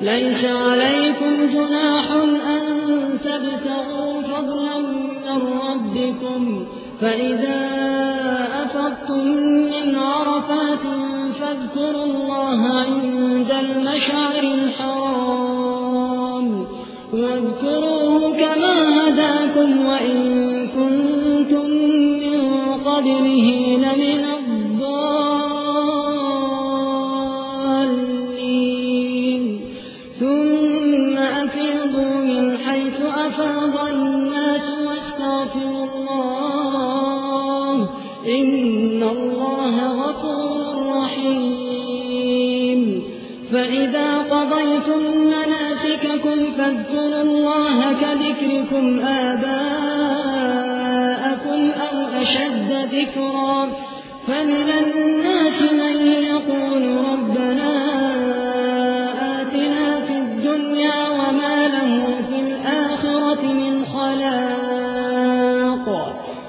ليس عليكم جناح أن تبتغوا فضلا من ربكم. فإذا أفضتم من عرفات فاذكروا الله عند المشعر الحرام. واذكروه كما هداكم وإن كنتم من قبله لمن أفاض الناس واستغفروا الله إن الله غفور رحيم. فإذا قضيتم مناسككم فاذكروا الله كذكركم آباءكم أو أشد ذكرا. فمن الناس من يقول ربنا